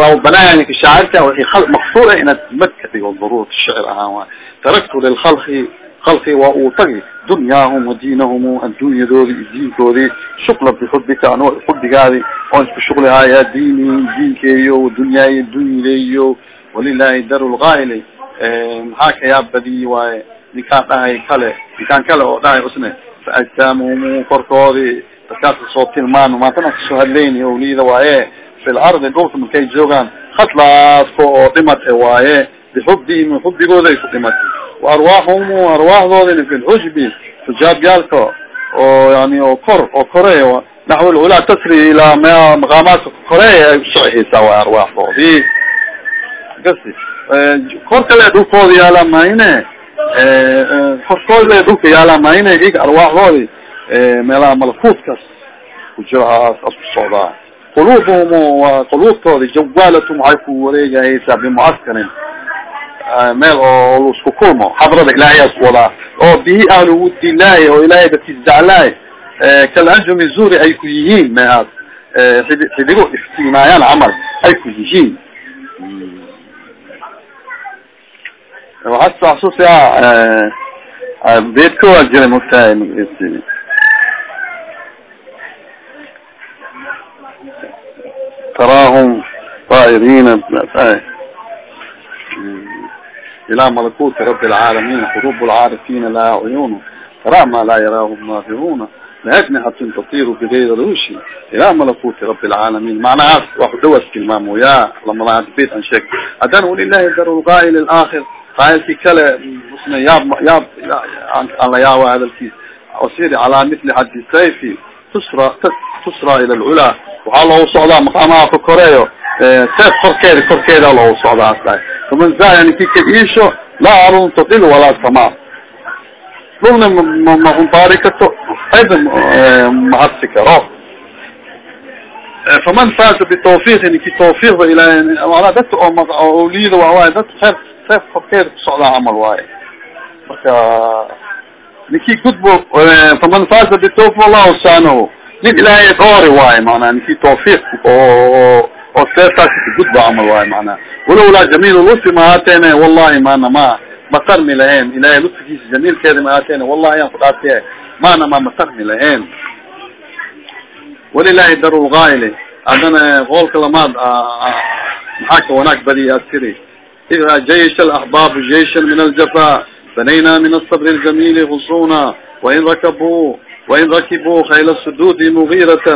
waa banaayanka shaacirka wixii maqsuur inaad mad ka dhigo darurat shicir ahaan waay taraktu lilkhalqi khalqi waa uu tagi dunyaahum wadiinahum adduunyadoodi iyo diinkoodii shukla bixubika ano xubigaadi oon isku shuglihaaya diini diinkeeyo wadunyaay dunyileeyo walilahi dar lgaayli maxaa kayaa badiyi waaye ninkaan dhahay kale ninkaan kale oo dhahay usne faajtaamuhum korkoodi dadkaas soo tilmaano maantana ka soo hadlayni awliyada waaye fil ardi dhulka markay joogaan khatlaasko oo dhimat waaye bixubihim xubigooda ay ku dhimatay wa arwaaxum arwaaxdoodina fi lxujbi xujaabyaalka oo yani oo kor oo koreey naxw lculaa tasri ilaa m maqaamaadka koreey ay usoceheysaa waa arwaaxdoodii kasi kor kale dhulkooda yaalla mayne korkooda dhulka yaalla mayne iga arwaaxdoodi meelaha malakuutkaas kujiraas as ku socdaa. Quluubuhum waa quluubtoodi jawaalatun waxay ku wareegahaysaa bimucaskarin Ehm, meel oo la isku kulmo xadrada ilaahay as wadaa oo bihi ahlu wadilaay oo ilaahay dadkiis jeclaay kalanjumi e, zuri ay ku yihiin me xidigo e, iftiimaayaan camal ay ku yihiin waxaa mm. xasuusiyaa beed kawaa jiray mogtahay taraahum saa'iriina ilaa malakuuti rabi lcaalamiin quluub lcaarifina laa cuyuun taraa ma laa yaraahum naafiruuna laajnihatin tatiru bigayri ruushi ilaa malakuuti rabi lcaalamin macnahaas wax udhawas kilmaamoya lamalaadbid an sheeg haddaan walilahi daru lqaa'il alaakhir qaa'ilkii kale usna yaab yaab aan la yaaba hadalkiis asiri calaa mitli xaddi sayfi tusra tusra ila alculaa waxaa loogu socdaa maqaamaha ka koreeyo seef korkeeda korkeeda loogu socdaa asdaay faman zaya ninki ka iisho laa arun tadil walaa sama dhulna mahunbaari karto ayda mahadsi karo faman faasa bitawfiiqi ninki tawfiiqda manaa dadka oo awliyada waawaay dad seef seef korkeeda ku socdaa camal waaye marka ninki gudbo faman faasa bitawfiq allahu saanahu nin ilaahay doori waayo manaa ninki tawfiiq oo oo seertaasi kagudba camal waayo manaa walowlaa jamiil lutfi ma ahaateene wallahi maana ma matarmi lahayn ilahay lutfigiisa jamiilkeeda ahaateene wallahi yaan ku dhaartiye maana ma matarmi lahayn walilahi dar lgaayli haddana qoolka lamaad maxaa ka wanaag badiya aad tiri? Jaysh alaxbaabu jayshan min aljafa banayna min asabr ljamili husuna wain rakabuu وإن ركبوا خيل السدود مغيرة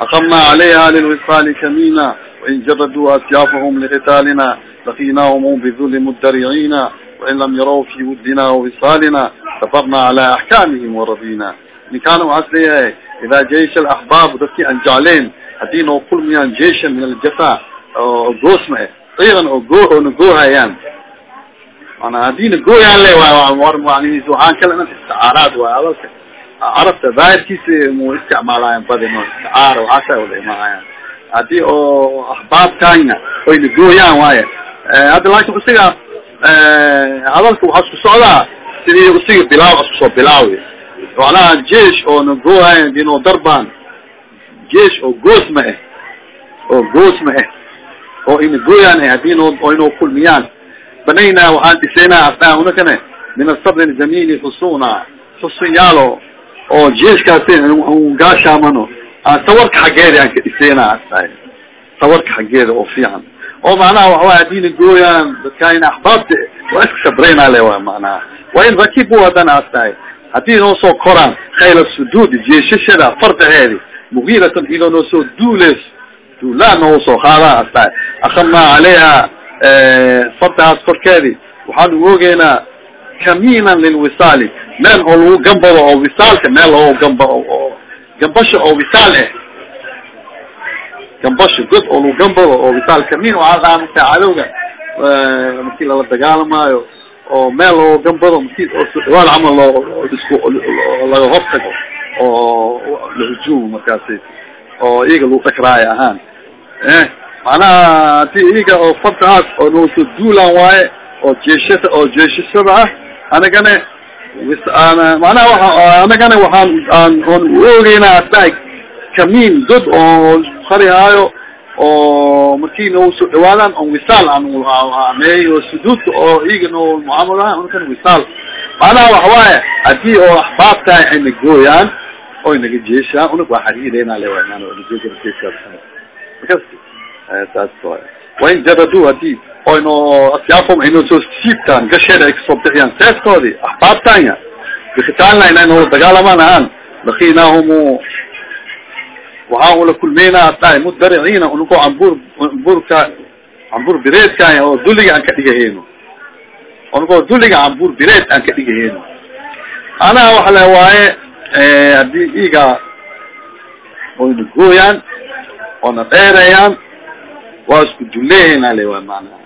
أقمنا عليها للوصال كمينا وإن جردوا أسيافهم لقتالنا لقيناهم بذل مدرعين وإن لم يروا في ودنا ووصالنا صبرنا على أحكامهم ورضينا إن كانوا عسلية إذا جيش الأحباب دكي أن جعلين هدين وكل من جيشا من الجفاء قوسمة ciidan oo goo oona goohayaan mana haddiina gooyaan le waay waxaan kale dhan isticaaraad waay hadalka carabta daahirkiisa mu isticmaalayan badin isticaara waxaasa wada imaahayaan haddii oo ahbaabkanya oyna gooyaan waaye hadda laakin usiga hadalka waxaa isku socdaa sidii usiga bilaaw isku soo bilaawi macnaha jesh oona goohayan dino darban jesh oo goos ma ah oo goos ma ah oo ina gooyaan ah haddii no oo inoo kulmiyaan. Banayna waxaan dhisaynaa asnaa unakane min asabr zamili xusuna xusun yaalo oo jeeskaasi gaashaamano sawarka xaggeeda aan ka dhisaynaa astahay sawarka xaggeeda oo fiican oo macnaha waxaway haddiina gooyaan dadkaina axbaabta waa iska sabrayna le wa macnaha waa in rakibu haddana astahay haddii noo soo koraan khayla suduudi jeeshashada fardaheedi mugiiratan ilo noo soo duuleys duulaan noo soo qaadaa astahay akamnaa caleyha fardahaas korkeedi waxaan u ogeynaa kamiinan lilwisaali meel oo lagu gambado oo wisaalka meel oo gamba oo gambasha oo wisaal ah gambasha god oo lagu gambado oo wisaal. Kamiin waxaa dhaha marka cadowga markii lala dagaalamaayo oo meel oo gambado marki dhawaal camal loo isku laga hortago oo lahujuum markaasi oo iyaga lagu dhakraayo ahaan. Macnaha haddii iyaga oo fardahaas oo noosoo duulaan waaye oo jeeshada oo jeeshashada ah anagana macnaha waa anagana waxaan aan on u ogeynaa asdahay kamiin god oo qarihaayo oo markii noo soo dhawaadaan on wisaal aanmeeyo suduudka oo iyaga noo mucaamalaha unkan wisaal macnaha waxawaaye haddii oo axbaabtahay ayna gooyaan oy naga jeeshaan unak waa xariireyna le makas saas wain jadadu haddii oyno asyaafom aynoo soo siibtaan gasheeda ay ka soo bixiyaan seeskoodii axbaabtanya bikitaalna inay noola dagaalamaan ahaan lakiinaahumu waxaan ula kulmeynaa asdahay mudariciina unakoo cambuur cambuurka cambuur bireedkanya oo duliga aan ka dhigahayno unakoo duliga cambuur bireed aan ka dhigahayno anaha waxa le waaye haddii iga oyna gooyaan oona dheerayaan waa isku duleehayna le waa maanaha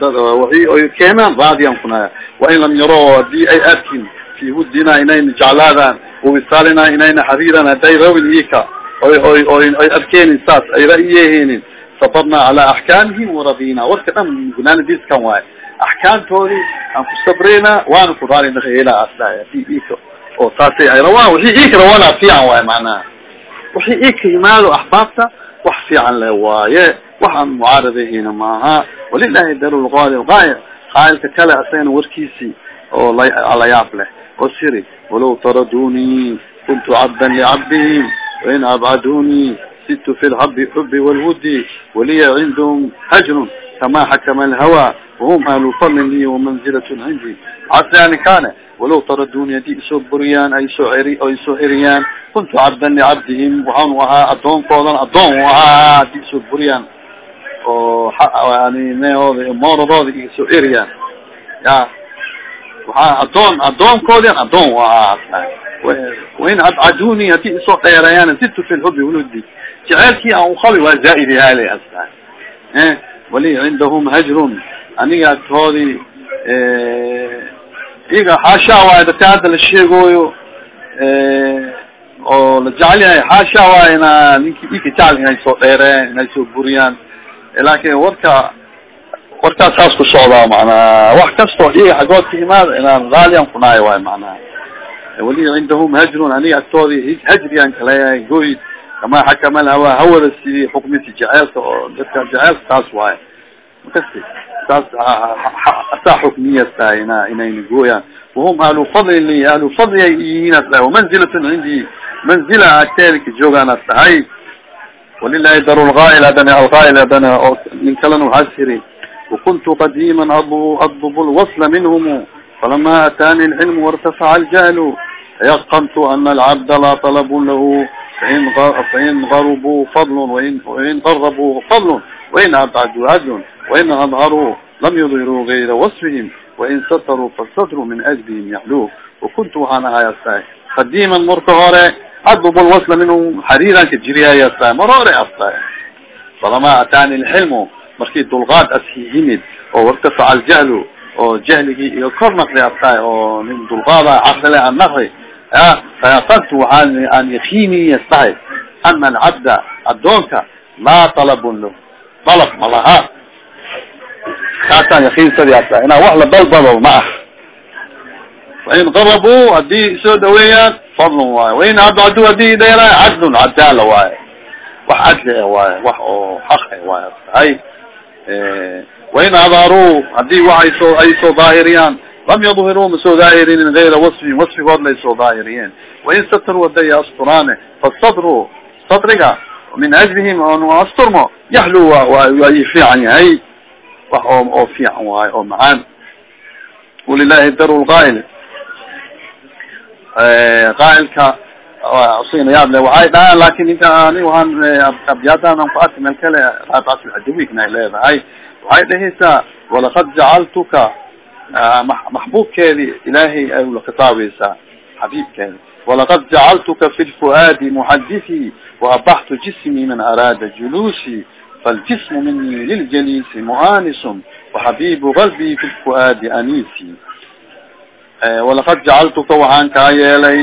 dad waay keenaan raadiyan kunaya wain lam yaro haddii ay arkin fi hudina inayna jeclaadaan wawisaalina inayna xariiran haday rawin ika oy oy oy ay arkeenin saas ay ra'iyeheenin sabarna cala axkaamihim waradina warka dhan gunaanadiiskan waaye axkaamtoodii aan ku sabreyna waana ku raali nahela asdahay haddii ika oo saasay ay rawaan wixii ika rawana fiican waaye macnaha wixii ika yimaado axbaabta wax fiican le waaye waxaan mucaaradahina maaha. Walilahi darulqaadi qaay qaayilka kale asagana warkiisii oo la yaab leh oo siri walaw taraduni kuntu cabdan licabdihim wain abcaduni situ fi lhabi xubi walwudi waliya cindahum hajrun kama xakama alhawa wahum ahlu fadlin li wamanzilatun cindi. Casani kane walaw taraduni haddii isoo buriyaan ay soo eri o isoo eriyaan kuntu cabdan licabdihim waxaanu ahaa adoonkoodan adoon u ahaa haddii isoo buriyaan oo yani mehooda moradooda iga soo eriyaan. Ya waxaa adoon adoonkoodian adoon wain adcaduni haddii isoo dheereeyaan situ fi lhubi wludi jeceelkii aan uqabi waa zaaid yahaale asla wali cindahum hajrun. Aniga agtoodii iga xaasha waayo dadka hadda la sheegooyo oo la jecel yahay xaasha waayo ina ninki ika jecel inay soo dheereen inay soo buriyaan laakin warka warkaas saas ku socdaa macnaha wax kastoo iyaga xaggood ka imaada inaan raaliyan kunaayo waayo macnaha wali cindahum hajrun aniga agtoodii hajriyan kaleeyahay goy kama xakama alhawaa hawada sidii xukmisi jeceelka oo dadka jeceelka taas waayo makasti saas asaa xukmiyas tahay ina inayna gooyaan. Wahum ahlu fadli li ahlu fadli ay yihiin as wamanzilatun cindii manzila agteeda ka joogaan as walilahi dar lgail adana algail adana oo nin kalena waxaa siri wakuntu qadima adlb lwasla minhm falama atani lcilm wartafaca aljahlu tayaqantu ana alcabda la طalb lahu fain garbu fadl wain qarabuu fadl wain abcaduu adl wain adharuu lam yudhiruu gayra wasfihim wain satruu fasatru min ajlihim yaxlu wakuntu waxaan ahay astahay qadiman marka hore adlb lwasla minhu xariiran ka jiriyay astahay mar hore astahay falama ataani lxilmu markii dulqaad aski yimid oo wartafaca aljahlu oo jahligii iyo kor naqdi adtahay oo nin dulqaada caqlile an naqdi a fayaqadtu waxaan aan yakiiniya dhahay ana alcabda addoonka laa talabun lo dalab ma laha kaasaan yakiinsadi ata inaan wax la dalbado fadlun waayo wain abcadu haddii dheeraayo cadlun cadaala waayo wax cadli e waayo wax oo xaq e waayo tahay wain adharuu haddii wa ay soo ay soo daahiriyaan lam yadhiruu ma soo daahirinin gayra wasfin wasfigood lay soo daahiriyeen wain satruu haday asturaane fasadru sadriga min ajlihim on asturmo yaxlu wa waa fiican yahay wax oo oo fiican waayo oo macaan walilahi dar lqail qaailka sinayaad le waxay dhahaan laakiin ninka ani waan abyaadanan ku arki meel kale raabcasadawiikna ay leedahay waxay dhahaysaa walaqad jacaltuka maxbuubkeedi ilaahay ay lakitaabaysaa xabiibkeedi walaqad jacaltuka fi lfuaadi muxadithii waabaxtu jismii man araada juluusi faljismu mini liljaliisi muanisun waxabibu qalbii fi lfuaadi anisi walaqad jacaltuka waxaan kaa yeelay.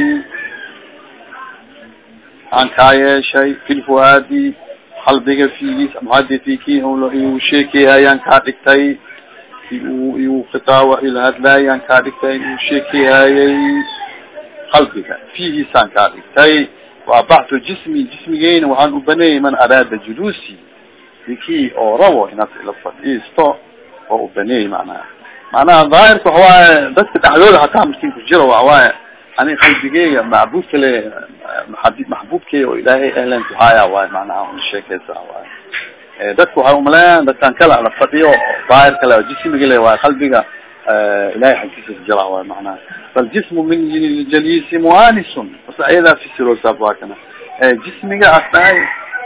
Waxaan kaa yeeshay fi lfuaadi qalbiga figiis muhadithi ki iu sheekeyhayaan kaa dhigtay. Iu khitaawa ilhadlaayaan kaa dhigtay iu sheekeyhayay qalbiga figiisaan kaa dhigtay. Waabaxtu jismi jismigeyna waxaan u baneeyay man araada juluusi. Dikii oo rabo inaad ila fadhiisto oo u baneeyay macnaha macnaha daahirka waxawaaye dadka dhexdooda hataa markin ku jiro waxawaaye ani qalbigeyga macbuudka le maxbuubkeyga oo ilaahay ehlan duhaaya waayo macnaha un sheekeysa waayo dadka waxay umaleeyaan dadkan kale la fadhiyo daahir kale jismiga le waayo qalbiga ilahay xagkiisa jira waayo macnaha faljismu min jaliisi muanisun bas ayadaa fisirosaab waa jismiga as dhahay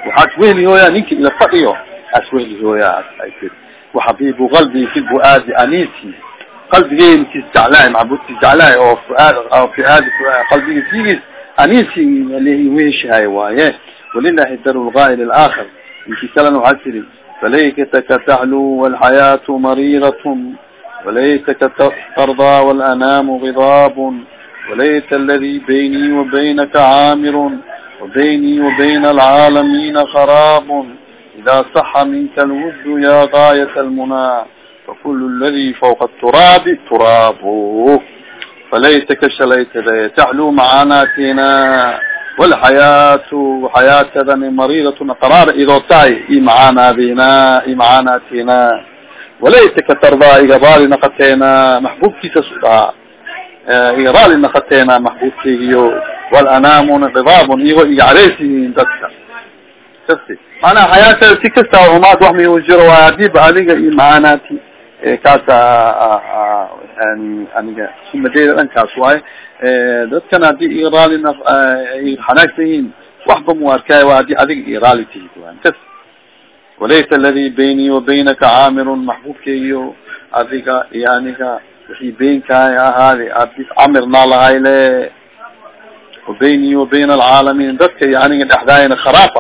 waxaad wehlihooya ninki ila fadhiyo as wehlihooya ay tiri waxabibu qalbi fi fuaadi anisi. Qalbigey mkiis jeclaay macbudkiis jeclaay oo fuaad fuaad qalbigi figiis anisi weheshahay waaye. Walilahi dar lqail alaakhir inki kalena waxaa tiri falaytaka taxlu walxayaatu mariirat walaytaka tardaa walanaamu gidaab walayta aladi baynii wabaynaka caamirun wabaynii wabayna alcaalamina kharaab alwud ya gaayat almunaa fakul ladi fawqa turaabi turaabu falaytaka shalaytada taxlu macaanaatina walxayaatu xayaatadani mariidatun qaraar idoo tahay i macaanaadina i macaanaatina walaytaka tardaa iga raali naqateena maxbuubkiisa su dhahaa iga raali naqateena maxbuubkeygiyo walanaamuna gidaabun iyagoo iga careysiyiin dadka kasi maanaa xayaatada si kasta umaad wax miu jiro? Waay hadiiba adiga iyo macaanaati kaasa aniga sumadeeda dhankaas waaye. Dadkana haddii iga raali xanaagsan yihiin waxba mu arkaayo waa haddii adiga iga raali tihid kas walaysa aladi baynii wabaynaka caamirun maxbuubkeygiyo adiga iyo aniga wixii beenkaay ahaadi adi camirnaa lahay le wabaynii wabayna alcaalamin dadka aniga dhexdaayana kharaab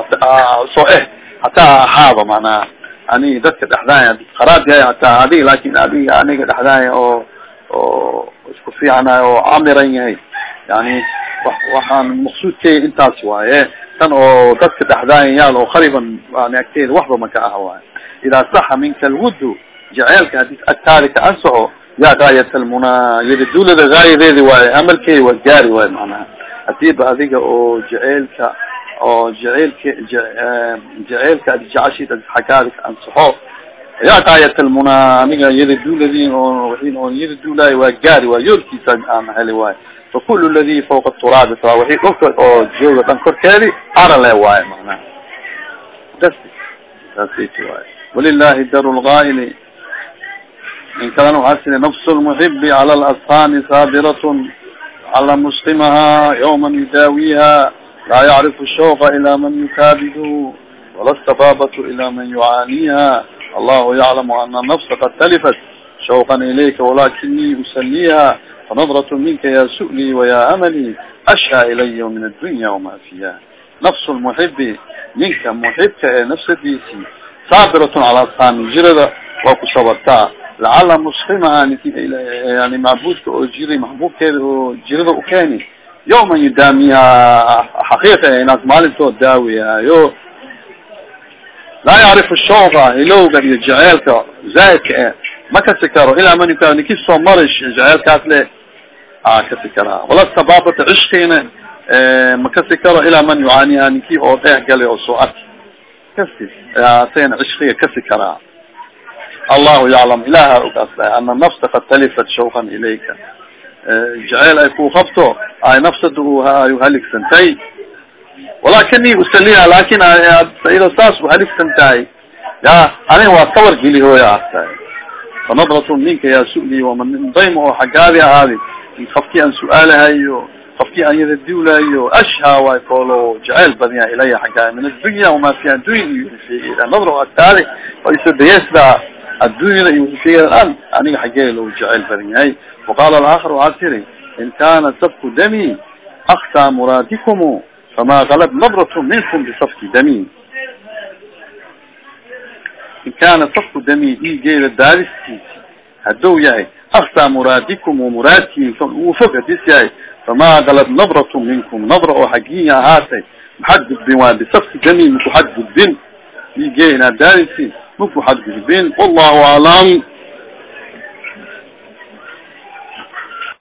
soo eh hataa ahaaba macnaha ani dadka dhexdaaya kharaab yahay hataa adiga laakin adiga aniga dhexdaaya oo oo isku fiicnayo oo camiran yahay yani waxaan maqsuudkey intaas waaye tan oo dadka dhexdaayan yaal oo khariban yani agteeda waxba maka ah waaye idaa saxa minka alwudu jaceelka haddii agtaada ka ansaxo yaa gaayat almunaa yada duulada gaayadeedi waaye amalkeedi waa gaari waaye macnaha hadiiba adiga oo jaceelka oo jaceelka jaceelka adi jecashid ka ansaxo yaa gaayat almunaa aniga yada duuladin oo wain oo yada duulaayo waa gaari waa yoolkiisa aan heli waayo fakul ladi fawqa turaabi sa wixii dhulka oo jooga dhan korkeedi arale waayo saasat waayo walilahi dar lqaili in kalena waxaa sida nafs lmuxibi cala lashaani saabiratn yawma yudaawiha laa yacrifu shawqa ila man yukaabidu wala stabaabatu ila man yucaaniha allahu yaclamu ana nafsa qad talifat shawqan ilayka walakinii usaliiha fanadrat minka ya su'lii waya amali ashhaa ilaya min addunya wama fiha nafsu lmuxibi ninka muxibka ee nafsadiisii saabiratun calaa saami jirada waa ku sabartaa lacala muslimaha niki yani macbuudka oo jiray maxbuubkeeda oo jirada ukeeni yawman yudaamiha xaqiiqa inaas maalintood daawiyaayo laa yacrifu shawqa hilowga iyo jaceelka zaaidka e ma kasi karo ilaa man yuka niki soo marish jaceelkaas le a kasi karaa wala sababata cishkiina ma kasi karo ilaa man yucaaniha ninki oo dheeh galay oo soo arki kasi asagana cishkiga kasi karaa allahu yaclam ilaha ogaas ana nafsa kad talifat shawqan ilayka. Jaceyl ay ku qabto ay nafsada ay uhaligsantay walakini usaliha laakiin iyado saas uhaligsan tahay ya aniga waa sawar geli hooya artahay fanadratun minka yaa su-li waman dayma oo xaggaadi ahaadi. Qafkii aan su'aalahayo qafkii aan yada diwlayo ashha way koolo jaceyl badiya ilaya xaggaadi min addunya wama fi addunya nadra agtaadi waa iso dayesda addunyada iyo an aniga xaggee lo jaceyl badan yahay. Waqala alaakhar waxaa tiri in kana sabku dami aktaa muraadikum fama galad nabrat minkum bisafki dami. In kana safku dami dhiigeeda daadistiisi hadduu yahay aktaa muraadikum muraadkiin uu fog hadis yahay fama galad nabrat minkum. Nabra oo xagiya ahaatay maxad gudbin waa bisafki dami maku xad gudbin dhiigeena daadisi maku xad gudbin wallahu aclam